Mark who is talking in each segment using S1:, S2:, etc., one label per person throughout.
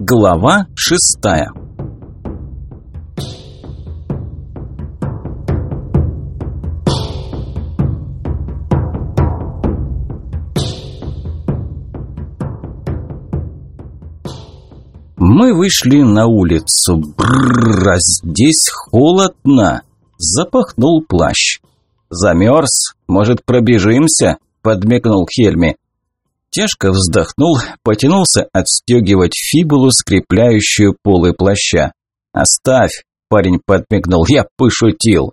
S1: Глава шестая Мы вышли на улицу. Бррр, а здесь холодно. Запахнул плащ. Замерз? Может, пробежимся? Подмигнул Хельми. Тяжко вздохнул, потянулся отстегивать фибулу, скрепляющую полы плаща. «Оставь!» – парень подмигнул. «Я пошутил!»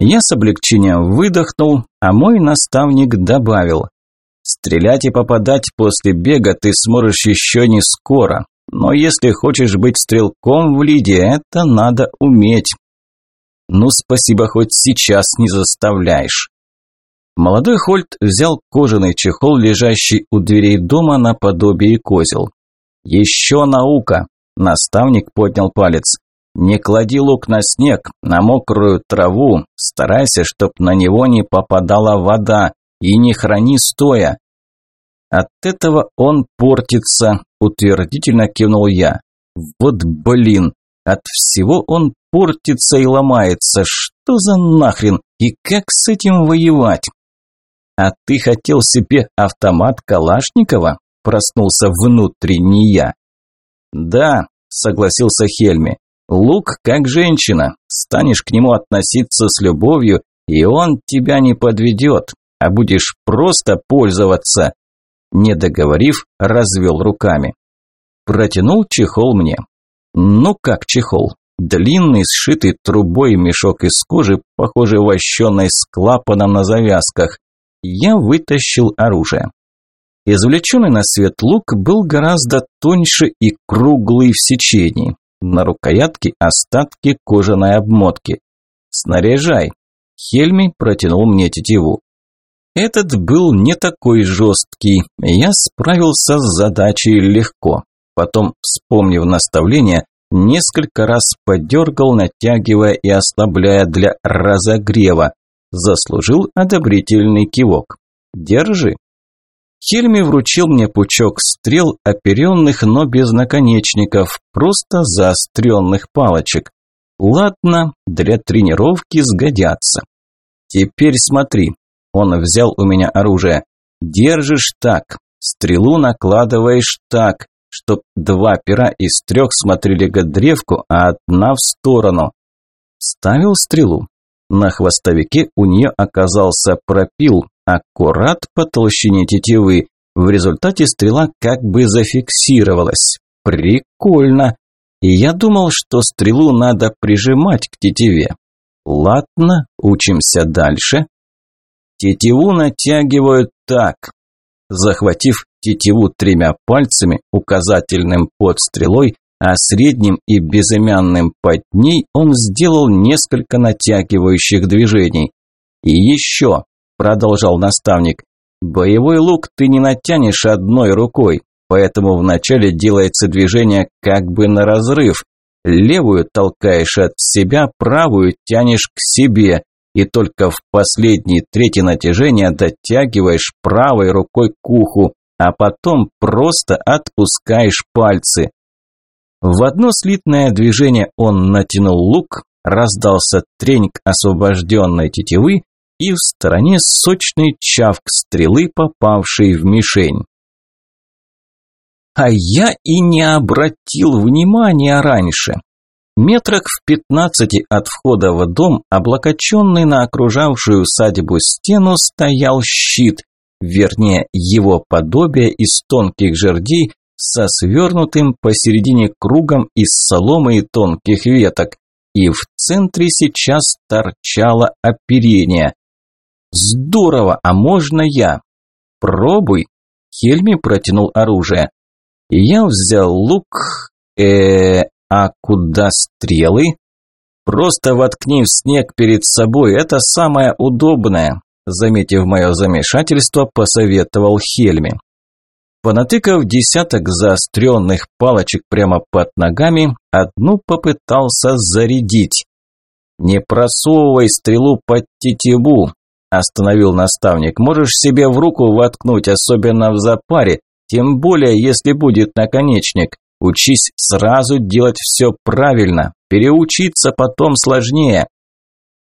S1: Я с облегчением выдохнул, а мой наставник добавил. «Стрелять и попадать после бега ты сможешь еще не скоро, но если хочешь быть стрелком в лиде, это надо уметь». «Ну, спасибо, хоть сейчас не заставляешь». Молодой Хольт взял кожаный чехол, лежащий у дверей дома наподобие козел. «Еще наука!» – наставник поднял палец. «Не клади лук на снег, на мокрую траву, старайся, чтоб на него не попадала вода, и не храни стоя». «От этого он портится», – утвердительно кивнул я. «Вот блин, от всего он портится и ломается, что за нахрен, и как с этим воевать?» «А ты хотел себе автомат Калашникова?» – проснулся внутренний я. «Да», – согласился Хельми. «Лук как женщина. Станешь к нему относиться с любовью, и он тебя не подведет, а будешь просто пользоваться». Не договорив, развел руками. Протянул чехол мне. Ну как чехол? Длинный, сшитый трубой мешок из кожи, похожий вощеной с клапаном на завязках я вытащил оружие. Извлеченный на свет лук был гораздо тоньше и круглый в сечении. На рукоятке остатки кожаной обмотки. «Снаряжай!» Хельми протянул мне тетиву. Этот был не такой жесткий, я справился с задачей легко. Потом, вспомнив наставление, несколько раз подергал, натягивая и ослабляя для разогрева. Заслужил одобрительный кивок. «Держи». Хельми вручил мне пучок стрел, оперенных, но без наконечников, просто заостренных палочек. Ладно, для тренировки сгодятся. Теперь смотри. Он взял у меня оружие. Держишь так, стрелу накладываешь так, чтоб два пера из трех смотрели к древку, а одна в сторону. Ставил стрелу, на хвостовике у нее оказался пропил, аккурат по толщине тетивы. В результате стрела как бы зафиксировалась. Прикольно. И я думал, что стрелу надо прижимать к тетиве. Ладно, учимся дальше. Тетиву натягивают так. Захватив тетиву тремя пальцами, указательным под стрелой, а средним и безымянным под ней он сделал несколько натягивающих движений. «И еще», – продолжал наставник, – «боевой лук ты не натянешь одной рукой, поэтому вначале делается движение как бы на разрыв. Левую толкаешь от себя, правую тянешь к себе, и только в последней трети натяжения дотягиваешь правой рукой к уху, а потом просто отпускаешь пальцы. В одно слитное движение он натянул лук, раздался треньк освобожденной тетивы и в стороне сочный чавк стрелы, попавшей в мишень. А я и не обратил внимания раньше. Метрах в пятнадцати от входа в дом, облокоченный на окружавшую усадьбу стену, стоял щит, вернее, его подобие из тонких жердей, со свернутым посередине кругом из соломы и тонких веток, и в центре сейчас торчало оперение. Здорово, а можно я? Пробуй. Хельми протянул оружие. Я взял лук, э, а куда стрелы? Просто воткни в снег перед собой, это самое удобное, заметив мое замешательство, посоветовал Хельми. Понатыкав десяток заостренных палочек прямо под ногами, одну попытался зарядить. «Не просовывай стрелу под тетиву», – остановил наставник. «Можешь себе в руку воткнуть, особенно в запаре, тем более, если будет наконечник. Учись сразу делать все правильно. Переучиться потом сложнее.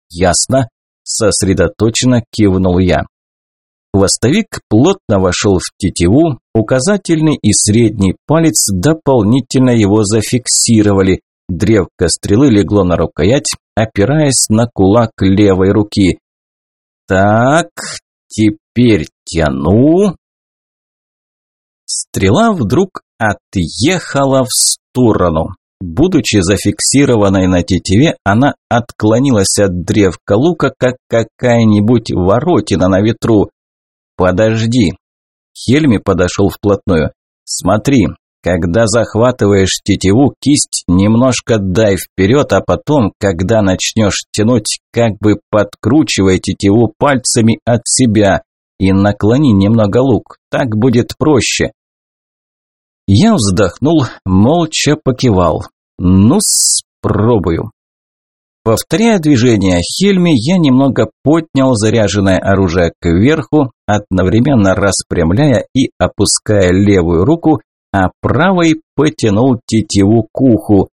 S1: Ясно, сосредоточенно кивнул я. Хвостовик плотно вошел в тетиву, указательный и средний палец дополнительно его зафиксировали. Древко стрелы легло на рукоять, опираясь на кулак левой руки. Так, теперь тяну. Стрела вдруг отъехала в сторону. Будучи зафиксированной на тетиве, она отклонилась от древка лука, как какая-нибудь воротина на ветру. «Подожди!» Хельми подошел вплотную. «Смотри, когда захватываешь тетиву, кисть немножко дай вперед, а потом, когда начнешь тянуть, как бы подкручивай тетиву пальцами от себя и наклони немного лук. Так будет проще». Я вздохнул, молча покивал. «Ну, спробую». Повторяя движение Хельми, я немного поднял заряженное оружие кверху, одновременно распрямляя и опуская левую руку, а правой потянул тетиву к уху.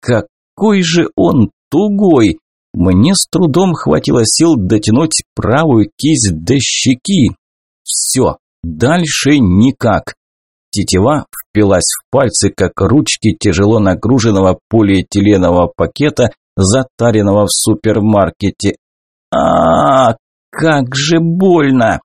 S1: Какой же он тугой! Мне с трудом хватило сил дотянуть правую кисть до щеки. Все, дальше никак. Тетива впилась в пальцы, как ручки тяжело нагруженного полиэтиленового пакета, затаренного в супермаркете. А, как же больно!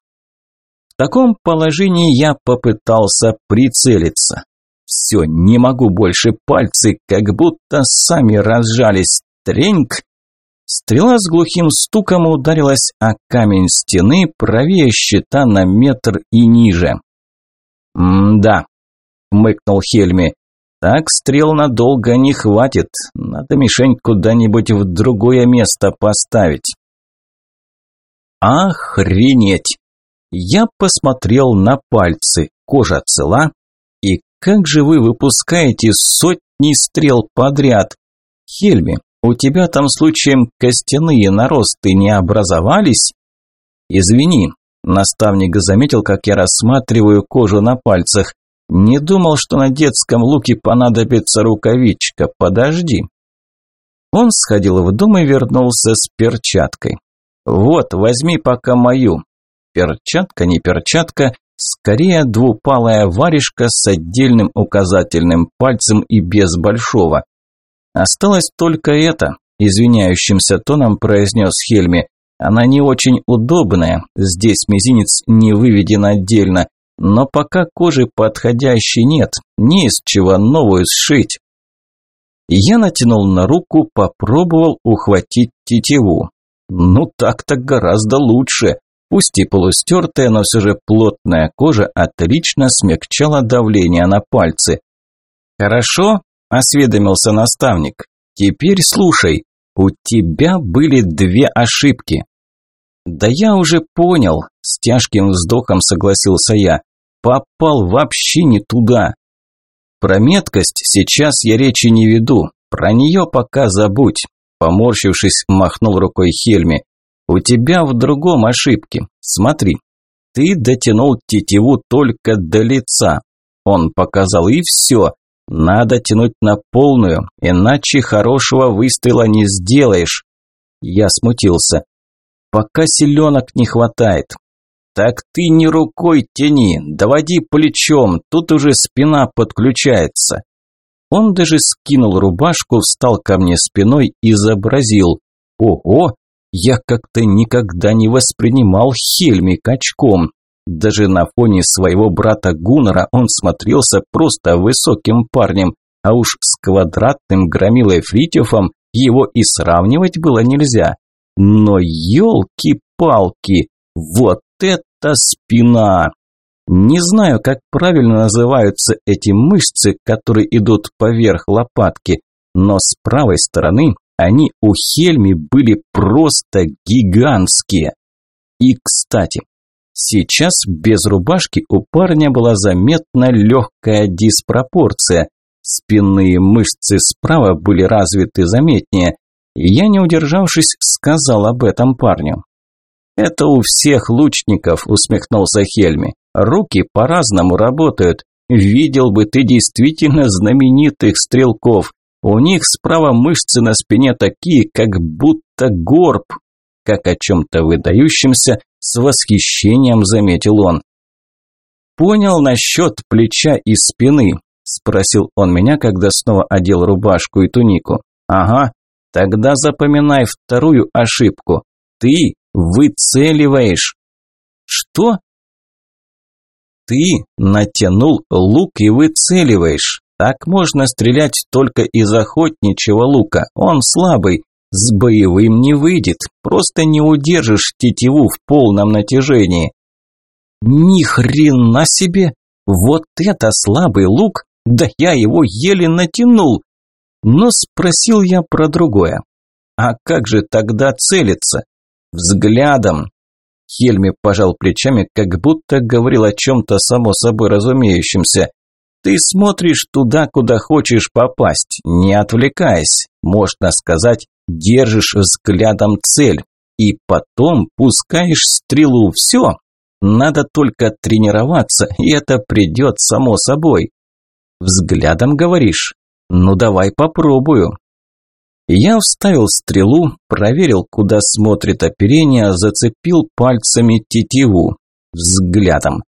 S1: В таком положении я попытался прицелиться. Все, не могу больше, пальцы как будто сами разжались. Треньк! Стрела с глухим стуком ударилась о камень стены правее щита на метр и ниже. «М-да», – мыкнул Хельми, – «так стрел надолго не хватит, надо мишень куда-нибудь в другое место поставить». «Охренеть!» Я посмотрел на пальцы, кожа цела. И как же вы выпускаете сотни стрел подряд? Хельми, у тебя там случаем костяные наросты не образовались? Извини, наставник заметил, как я рассматриваю кожу на пальцах. Не думал, что на детском луке понадобится рукавичка. Подожди. Он сходил в дом и вернулся с перчаткой. Вот, возьми пока мою. Перчатка не перчатка, скорее двупалая варежка с отдельным указательным пальцем и без большого. Осталось только это, извиняющимся тоном произнес Хельми. Она не очень удобная, здесь мизинец не выведен отдельно, но пока кожи подходящей нет, не из чего новую сшить. Я натянул на руку, попробовал ухватить тетиву. Ну так-то гораздо лучше. Пусть и полустертая, но все же плотная кожа отлично смягчала давление на пальцы. «Хорошо?» – осведомился наставник. «Теперь слушай, у тебя были две ошибки». «Да я уже понял», – с тяжким вздохом согласился я. «Попал вообще не туда». Про меткость сейчас я речи не веду, про нее пока забудь. Поморщившись, махнул рукой Хельми. У тебя в другом ошибки. Смотри, ты дотянул тетиву только до лица. Он показал и все. Надо тянуть на полную, иначе хорошего выстрела не сделаешь. Я смутился. Пока селенок не хватает. Так ты не рукой тяни, доводи плечом, тут уже спина подключается. Он даже скинул рубашку, встал ко мне спиной и изобразил. Ого, я как-то никогда не воспринимал Хельми качком. Даже на фоне своего брата Гуннера он смотрелся просто высоким парнем, а уж с квадратным громилой Фритьофом его и сравнивать было нельзя. Но елки-палки, вот это спина! Не знаю, как правильно называются эти мышцы, которые идут поверх лопатки, но с правой стороны они у Хельми были просто гигантские. И, кстати, сейчас без рубашки у парня была заметна легкая диспропорция. Спинные мышцы справа были развиты заметнее. Я, не удержавшись, сказал об этом парню. «Это у всех лучников», – усмехнулся Хельми. «Руки по-разному работают. Видел бы ты действительно знаменитых стрелков. У них справа мышцы на спине такие, как будто горб. Как о чем-то выдающемся, с восхищением заметил он. «Понял насчет плеча и спины?» – спросил он меня, когда снова одел рубашку и тунику. «Ага, тогда запоминай вторую ошибку. Ты выцеливаешь». «Что?» Ты натянул лук и выцеливаешь. Так можно стрелять только из охотничьего лука. Он слабый, с боевым не выйдет. Просто не удержишь тетиву в полном натяжении. Ни хрена себе! Вот это слабый лук! Да я его еле натянул. Но спросил я про другое. А как же тогда целиться? Взглядом. Хельми пожал плечами, как будто говорил о чем-то само собой разумеющемся. «Ты смотришь туда, куда хочешь попасть, не отвлекаясь. Можно сказать, держишь взглядом цель. И потом пускаешь стрелу. Все. Надо только тренироваться, и это придет само собой». «Взглядом говоришь? Ну давай попробую». Я вставил стрелу, проверил, куда смотрит оперение, зацепил пальцами тетиву. Взглядом.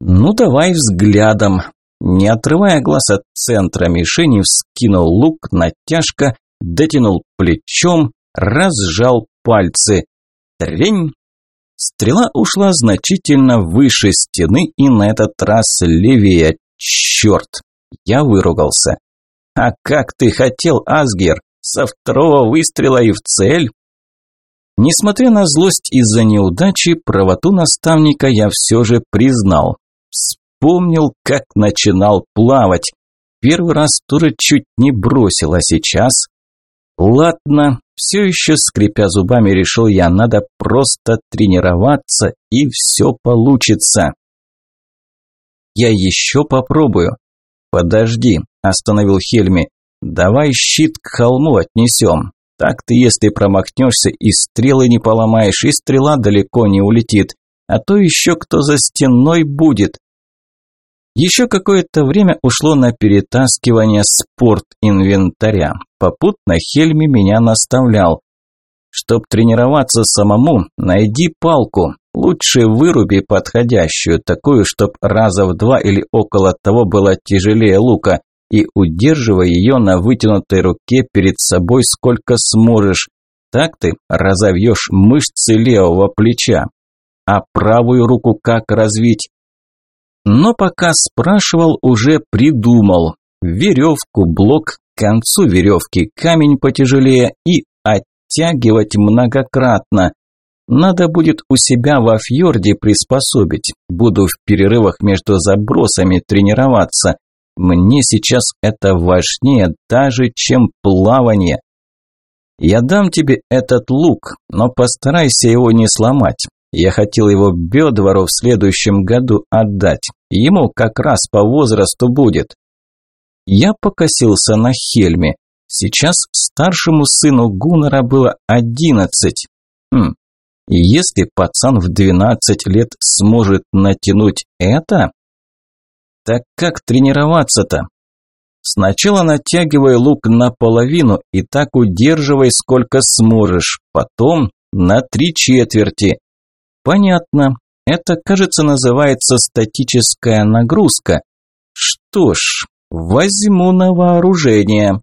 S1: Ну давай взглядом. Не отрывая глаз от центра мишени, вскинул лук, натяжка, дотянул плечом, разжал пальцы. Трень! Стрела ушла значительно выше стены и на этот раз левее. Черт! Я выругался. «А как ты хотел, Асгер? Со второго выстрела и в цель. Несмотря на злость из-за неудачи, правоту наставника я все же признал. Вспомнил, как начинал плавать. Первый раз тоже чуть не бросил, а сейчас... Ладно, все еще скрипя зубами решил я, надо просто тренироваться и все получится. Я еще попробую. Подожди, остановил Хельми. Давай щит к холму отнесем. Так ты, если промахнешься, и стрелы не поломаешь, и стрела далеко не улетит. А то еще кто за стеной будет. Еще какое-то время ушло на перетаскивание спорт-инвентаря. Попутно Хельми меня наставлял. Чтоб тренироваться самому, найди палку. Лучше выруби подходящую, такую, чтоб раза в два или около того было тяжелее лука и удерживай ее на вытянутой руке перед собой сколько сможешь. Так ты разовьешь мышцы левого плеча. А правую руку как развить? Но пока спрашивал, уже придумал. Веревку, блок, к концу веревки камень потяжелее и оттягивать многократно. Надо будет у себя во фьорде приспособить. Буду в перерывах между забросами тренироваться. Мне сейчас это важнее даже, чем плавание. Я дам тебе этот лук, но постарайся его не сломать. Я хотел его Бедвору в следующем году отдать. Ему как раз по возрасту будет. Я покосился на Хельме. Сейчас старшему сыну Гуннера было одиннадцать. Хм, если пацан в двенадцать лет сможет натянуть это, так как тренироваться-то? Сначала натягивай лук наполовину и так удерживай сколько сможешь, потом на три четверти. Понятно. Это, кажется, называется статическая нагрузка. Что ж, возьму на вооружение.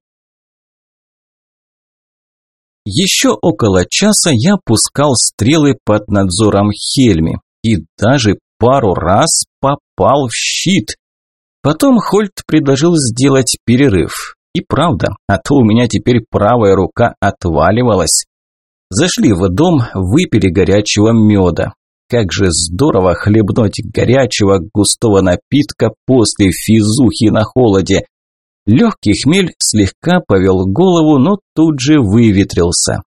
S1: Еще около часа я пускал стрелы под надзором Хельми и даже пару раз попал в щит. Потом Хольт предложил сделать перерыв. И правда, а то у меня теперь правая рука отваливалась. Зашли в дом, выпили горячего меда. Как же здорово хлебнуть горячего густого напитка после физухи на холоде. Легкий хмель слегка повел голову, но тут же выветрился.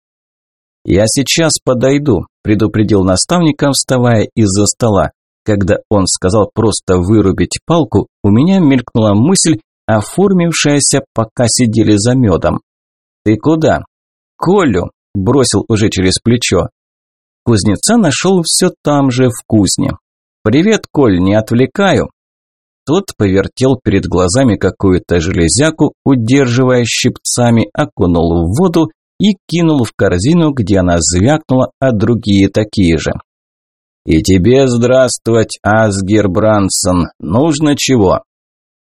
S1: «Я сейчас подойду», – предупредил наставника, вставая из-за стола. Когда он сказал просто вырубить палку, у меня мелькнула мысль, оформившаяся, пока сидели за медом. «Ты куда?» «Колю», – бросил уже через плечо. Кузнеца нашел все там же, в кузне. «Привет, Коль, не отвлекаю?» Тот повертел перед глазами какую-то железяку, удерживая щипцами, окунул в воду и кинул в корзину, где она звякнула, а другие такие же. «И тебе здравствовать, Асгер Брансон. Нужно чего?»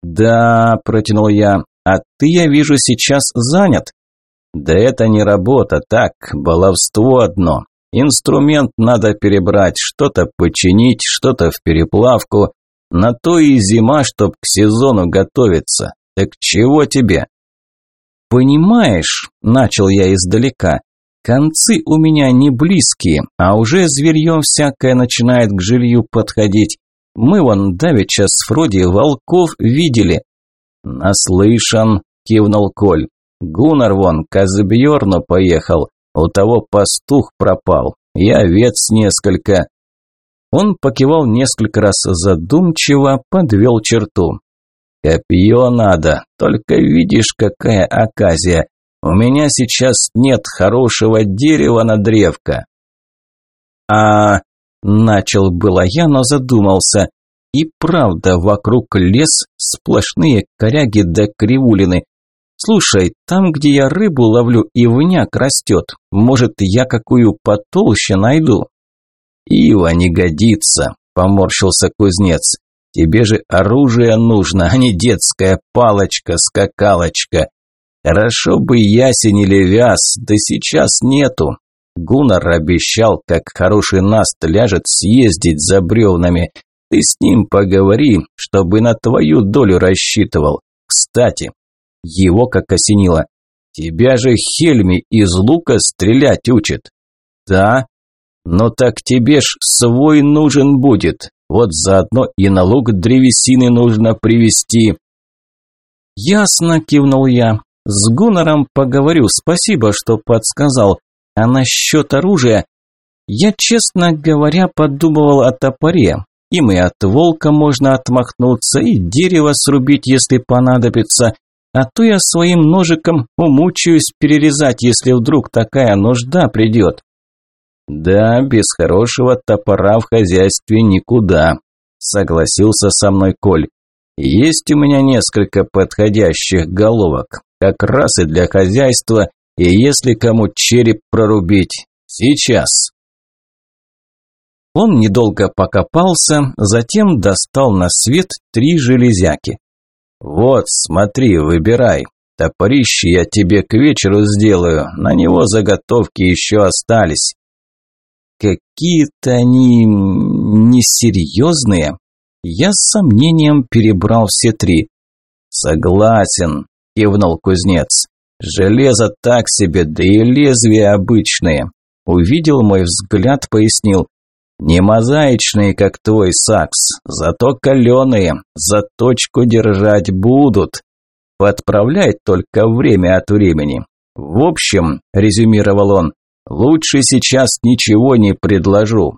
S1: «Да», – протянул я, – «а ты, я вижу, сейчас занят». «Да это не работа, так, баловство одно. Инструмент надо перебрать, что-то починить, что-то в переплавку. На то и зима, чтоб к сезону готовиться. Так чего тебе?» «Понимаешь», – начал я издалека, – «концы у меня не близкие, а уже зверьем всякое начинает к жилью подходить. Мы вон давеча с Фроди волков видели». «Наслышан», – кивнул Коль. «Гуннар вон к Азбьерну поехал, у того пастух пропал, и овец несколько». Он покивал несколько раз задумчиво, подвел черту. Копье надо, только видишь, какая оказия. У меня сейчас нет хорошего дерева на древко. А, начал было я, но задумался. И правда, вокруг лес, сплошные коряги да кривулины. Слушай, там, где я рыбу ловлю, и вняк растет. Может, я какую потолще найду? Ива не годится, поморщился кузнец. Тебе же оружие нужно, а не детская палочка-скакалочка. Хорошо бы ясень или вяз, да сейчас нету. Гуннар обещал, как хороший наст ляжет съездить за бревнами. Ты с ним поговори, чтобы на твою долю рассчитывал. Кстати, его как осенило. Тебя же Хельми из лука стрелять учит. Да? Но так тебе ж свой нужен будет. Вот заодно и налог древесины нужно привести. Ясно, кивнул я. С Гуннером поговорю, спасибо, что подсказал. А насчет оружия... Я, честно говоря, подумывал о топоре. Им и от волка можно отмахнуться, и дерево срубить, если понадобится. А то я своим ножиком умучаюсь перерезать, если вдруг такая нужда придет. «Да, без хорошего топора в хозяйстве никуда», – согласился со мной Коль. «Есть у меня несколько подходящих головок, как раз и для хозяйства, и если кому череп прорубить. Сейчас». Он недолго покопался, затем достал на свет три железяки. «Вот, смотри, выбирай. Топорище я тебе к вечеру сделаю, на него заготовки еще остались. Какие-то они несерьезные. Я с сомнением перебрал все три. Согласен, кивнул кузнец. Железо так себе, да и лезвия обычные. Увидел мой взгляд, пояснил. Не мозаичные, как твой сакс, зато каленые, заточку держать будут. Подправлять только время от времени. В общем, резюмировал он, Лучше сейчас ничего не предложу.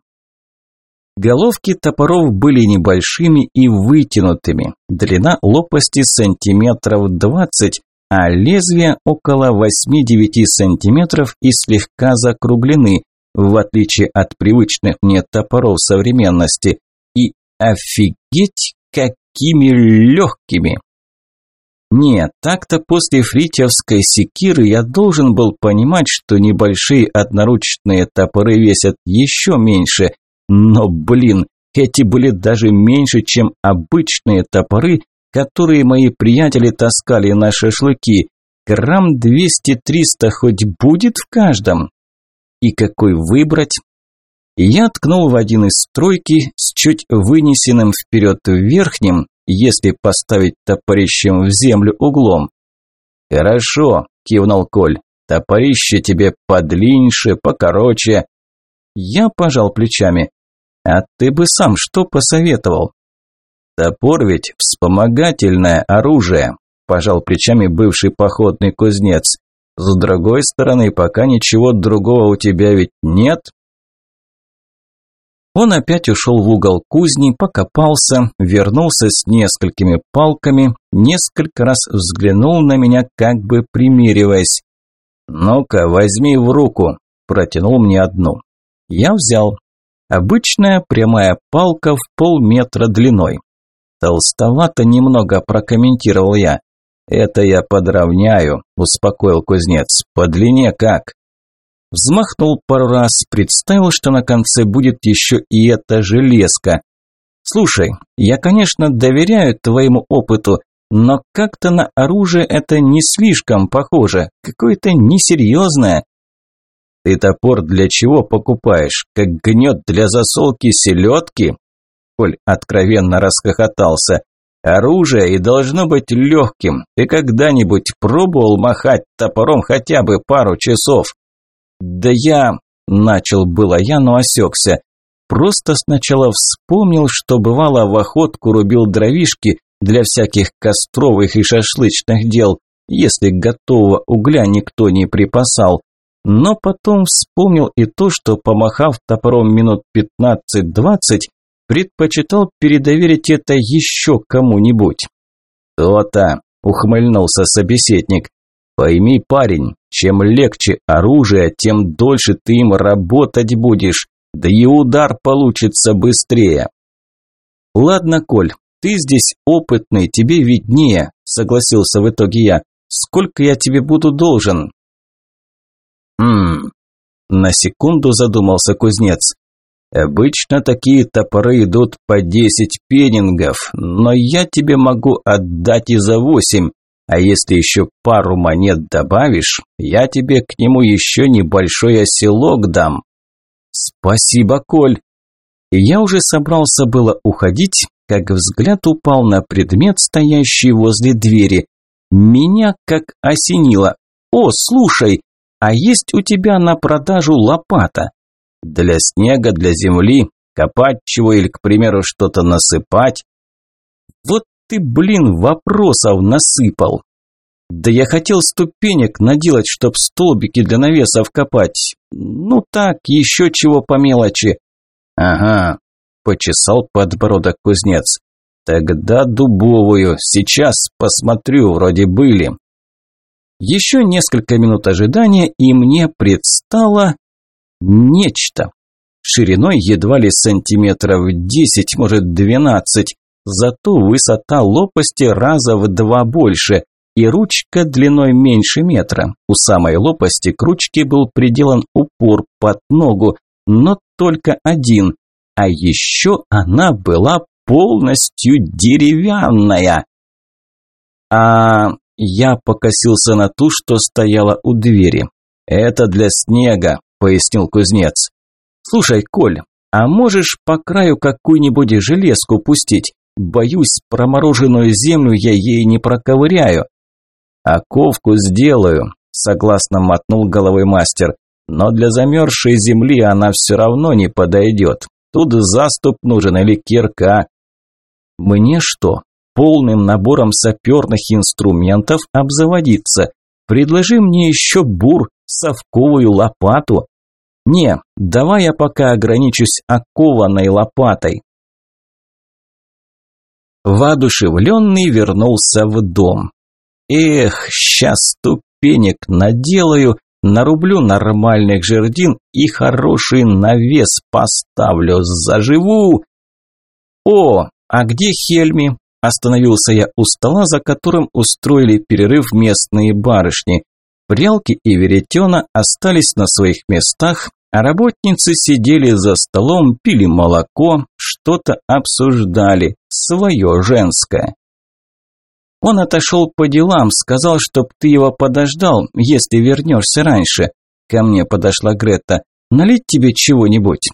S1: Головки топоров были небольшими и вытянутыми. Длина лопасти сантиметров 20, а лезвия около 8-9 сантиметров и слегка закруглены, в отличие от привычных мне топоров современности. И офигеть, какими легкими! Нет, так-то после фритьевской секиры я должен был понимать, что небольшие одноручные топоры весят еще меньше. Но, блин, эти были даже меньше, чем обычные топоры, которые мои приятели таскали на шашлыки. Грамм 200-300 хоть будет в каждом. И какой выбрать? Я ткнул в один из стройки с чуть вынесенным вперед верхним, если поставить топорищем в землю углом. Хорошо, кивнул Коль. Топорище тебе подлиннее, покороче. Я пожал плечами. А ты бы сам что посоветовал? Топор ведь вспомогательное оружие, пожал плечами бывший походный кузнец. С другой стороны, пока ничего другого у тебя ведь нет, он опять ушел в угол кузни, покопался, вернулся с несколькими палками, несколько раз взглянул на меня, как бы примириваясь. «Ну-ка, возьми в руку», – протянул мне одну. Я взял. Обычная прямая палка в полметра длиной. Толстовато немного прокомментировал я. «Это я подровняю», – успокоил кузнец. «По длине как?» Взмахнул пару раз, представил, что на конце будет еще и эта железка. «Слушай, я, конечно, доверяю твоему опыту, но как-то на оружие это не слишком похоже, какое-то несерьезное». «Ты топор для чего покупаешь? Как гнет для засолки селедки?» Коль откровенно расхохотался. Оружие и должно быть легким. Ты когда-нибудь пробовал махать топором хотя бы пару часов? Да я... Начал было я, но осекся. Просто сначала вспомнил, что бывало в охотку рубил дровишки для всяких костровых и шашлычных дел, если готового угля никто не припасал. Но потом вспомнил и то, что, помахав топором минут 15-20, предпочитал передоверить это еще кому-нибудь. «То-то», – ухмыльнулся собеседник. «Пойми, парень, чем легче оружие, тем дольше ты им работать будешь, да и удар получится быстрее». «Ладно, Коль, ты здесь опытный, тебе виднее», – согласился в итоге я. «Сколько я тебе буду должен?» «Ммм...» – на секунду задумался кузнец. Обычно такие топоры идут по 10 пенингов, но я тебе могу отдать и за 8, а если еще пару монет добавишь, я тебе к нему еще небольшой оселок дам. Спасибо, Коль. И я уже собрался было уходить, как взгляд упал на предмет, стоящий возле двери. Меня как осенило. О, слушай, а есть у тебя на продажу лопата? Для снега, для земли, копать чего или, к примеру, что-то насыпать. Вот ты, блин, вопросов насыпал. Да я хотел ступенек наделать, чтоб столбики для навесов копать. Ну так, еще чего по мелочи. Ага, почесал подбородок кузнец. Тогда дубовую, сейчас посмотрю, вроде были. Еще несколько минут ожидания, и мне предстало Нечто. Шириной едва ли сантиметров 10, может 12, зато высота лопасти раза в два больше и ручка длиной меньше метра. У самой лопасти к ручке был приделан упор под ногу, но только один, а еще она была полностью деревянная. А я покосился на ту, что стояла у двери. Это для снега, пояснил кузнец. «Слушай, Коль, а можешь по краю какую-нибудь железку пустить? Боюсь, промороженную землю я ей не проковыряю». «Оковку сделаю», – согласно мотнул головой мастер. «Но для замерзшей земли она все равно не подойдет. Тут заступ нужен или кирка». «Мне что, полным набором саперных инструментов обзаводиться? Предложи мне еще бур, совковую лопату. Не, давай я пока ограничусь окованной лопатой. Воодушевленный вернулся в дом. Эх, сейчас ступенек наделаю, нарублю нормальных жердин и хороший навес поставлю, заживу. О, а где Хельми? Остановился я у стола, за которым устроили перерыв местные барышни. Прялки и веретена остались на своих местах, а работницы сидели за столом, пили молоко, что-то обсуждали, свое женское. Он отошел по делам, сказал, чтоб ты его подождал, если вернешься раньше. Ко мне подошла Грета. Налить тебе чего-нибудь?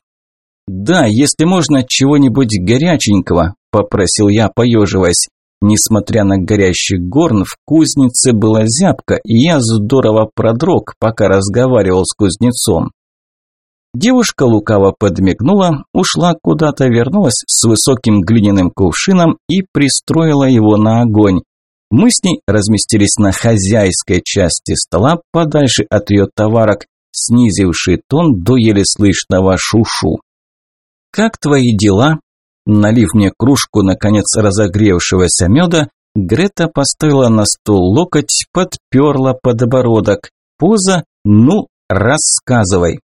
S1: Да, если можно, чего-нибудь горяченького, попросил я, поеживаясь. Несмотря на горящий горн, в кузнице была зябка, и я здорово продрог, пока разговаривал с кузнецом. Девушка лукаво подмигнула, ушла куда-то, вернулась с высоким глиняным кувшином и пристроила его на огонь. Мы с ней разместились на хозяйской части стола, подальше от ее товарок, снизивший тон до еле слышного шушу. «Как твои дела?» Налив мне кружку, наконец, разогревшегося меда, Грета поставила на стол локоть, подперла подбородок. Поза «Ну, рассказывай».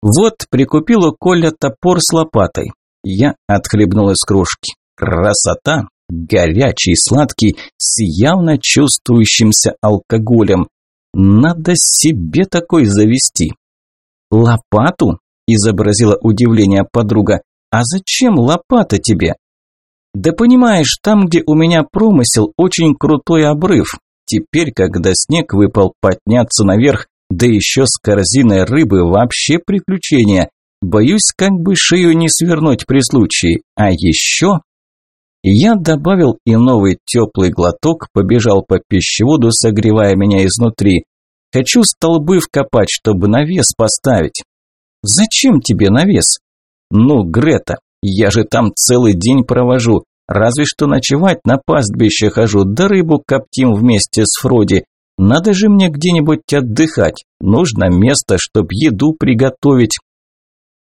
S1: Вот прикупил у Коля топор с лопатой. Я отхлебнул из кружки. Красота! Горячий, сладкий, с явно чувствующимся алкоголем. Надо себе такой завести. «Лопату?» – изобразила удивление подруга. «А зачем лопата тебе?» «Да понимаешь, там, где у меня промысел, очень крутой обрыв. Теперь, когда снег выпал, подняться наверх, да еще с корзиной рыбы, вообще приключение. Боюсь, как бы шею не свернуть при случае. А еще...» Я добавил и новый теплый глоток, побежал по пищеводу, согревая меня изнутри. Хочу столбы вкопать, чтобы навес поставить. Зачем тебе навес? Ну, Грета, я же там целый день провожу. Разве что ночевать на пастбище хожу, да рыбу коптим вместе с Фроди. Надо же мне где-нибудь отдыхать. Нужно место, чтоб еду приготовить.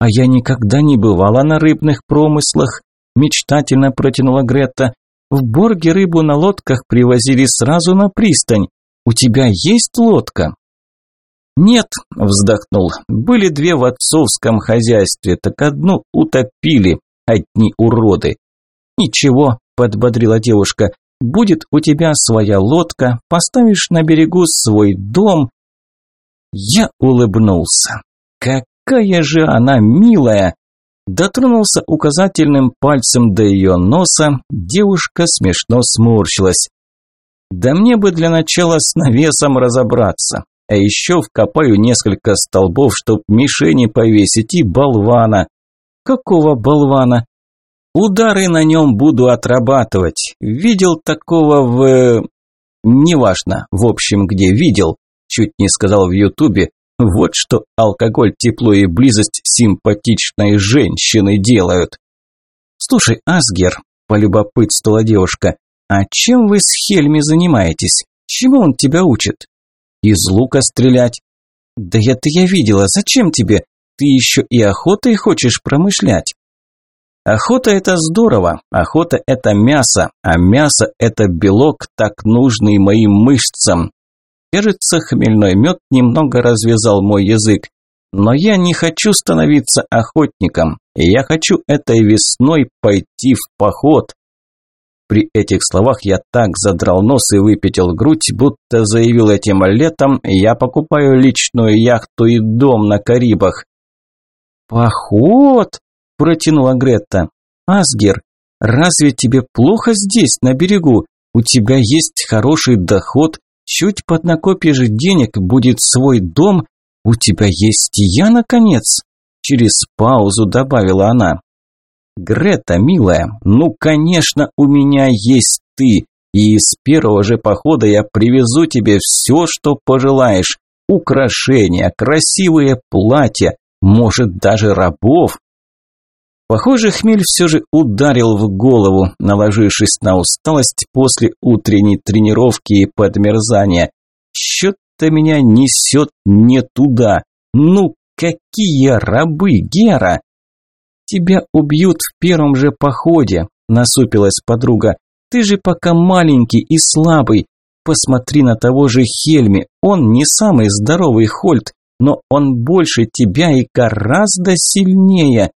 S1: А я никогда не бывала на рыбных промыслах, мечтательно протянула Грета. В Борге рыбу на лодках привозили сразу на пристань. У тебя есть лодка? Нет, вздохнул. Были две в отцовском хозяйстве, так одну утопили, одни уроды. Ничего, подбодрила девушка. Будет у тебя своя лодка, поставишь на берегу свой дом. Я улыбнулся. Какая же она милая! Дотронулся указательным пальцем до ее носа, девушка смешно сморщилась. Да мне бы для начала с навесом разобраться, а еще вкопаю несколько столбов, чтоб мишени повесить и болвана. Какого болвана? Удары на нем буду отрабатывать. Видел такого в... Неважно, в общем, где видел. Чуть не сказал в ютубе. Вот что алкоголь, тепло и близость симпатичной женщины делают. Слушай, Асгер, полюбопытствовала девушка, а чем вы с Хельми занимаетесь? Чему он тебя учит? Из лука стрелять? Да это я видела, зачем тебе? Ты еще и охотой хочешь промышлять? Охота – это здорово, охота – это мясо, а мясо – это белок, так нужный моим мышцам. Кажется, хмельной мед немного развязал мой язык. Но я не хочу становиться охотником, я хочу этой весной пойти в поход. При этих словах я так задрал нос и выпятил грудь, будто заявил этим летом, я покупаю личную яхту и дом на Карибах. «Поход?» – протянула Гретта. «Асгер, разве тебе плохо здесь, на берегу? У тебя есть хороший доход, чуть поднакопишь денег, будет свой дом, у тебя есть я, наконец?» Через паузу добавила она. Грета, милая, ну, конечно, у меня есть ты, и с первого же похода я привезу тебе все, что пожелаешь. Украшения, красивые платья, может, даже рабов. Похоже, хмель все же ударил в голову, наложившись на усталость после утренней тренировки и подмерзания. Что-то меня несет не туда. Ну, какие рабы, Гера! «Тебя убьют в первом же походе», – насупилась подруга. «Ты же пока маленький и слабый. Посмотри на того же Хельми. Он не самый здоровый Хольт, но он больше тебя и гораздо сильнее».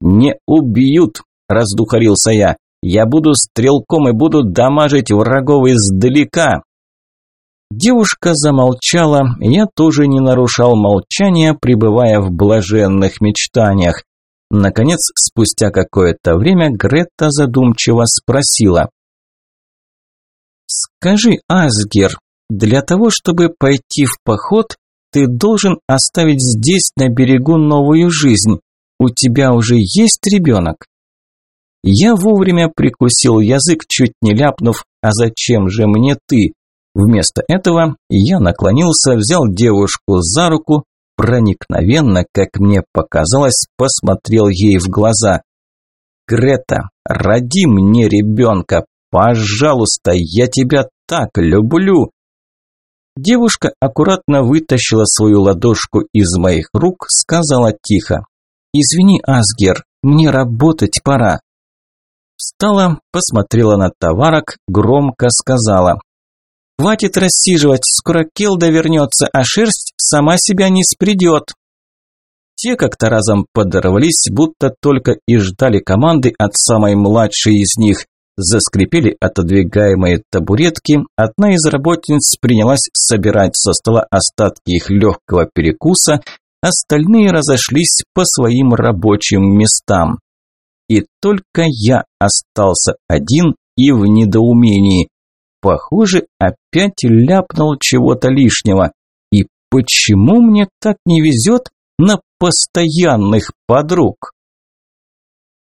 S1: «Не убьют», – раздухарился я. «Я буду стрелком и буду дамажить врагов издалека». Девушка замолчала, я тоже не нарушал молчания, пребывая в блаженных мечтаниях. Наконец, спустя какое-то время, Гретта задумчиво спросила. «Скажи, Асгер, для того, чтобы пойти в поход, ты должен оставить здесь, на берегу, новую жизнь. У тебя уже есть ребенок?» Я вовремя прикусил язык, чуть не ляпнув, «А зачем же мне ты?» Вместо этого я наклонился, взял девушку за руку, проникновенно, как мне показалось, посмотрел ей в глаза. «Грета, роди мне ребенка, пожалуйста, я тебя так люблю!» Девушка аккуратно вытащила свою ладошку из моих рук, сказала тихо. «Извини, Асгер, мне работать пора». Встала, посмотрела на товарок, громко сказала. Хватит рассиживать, скоро Келда вернется, а шерсть сама себя не спредет. Те как-то разом подорвались, будто только и ждали команды от самой младшей из них. Заскрипели отодвигаемые табуретки, одна из работниц принялась собирать со стола остатки их легкого перекуса, остальные разошлись по своим рабочим местам. И только я остался один и в недоумении. Похоже, опять ляпнул чего-то лишнего. И почему мне так не везет на постоянных подруг?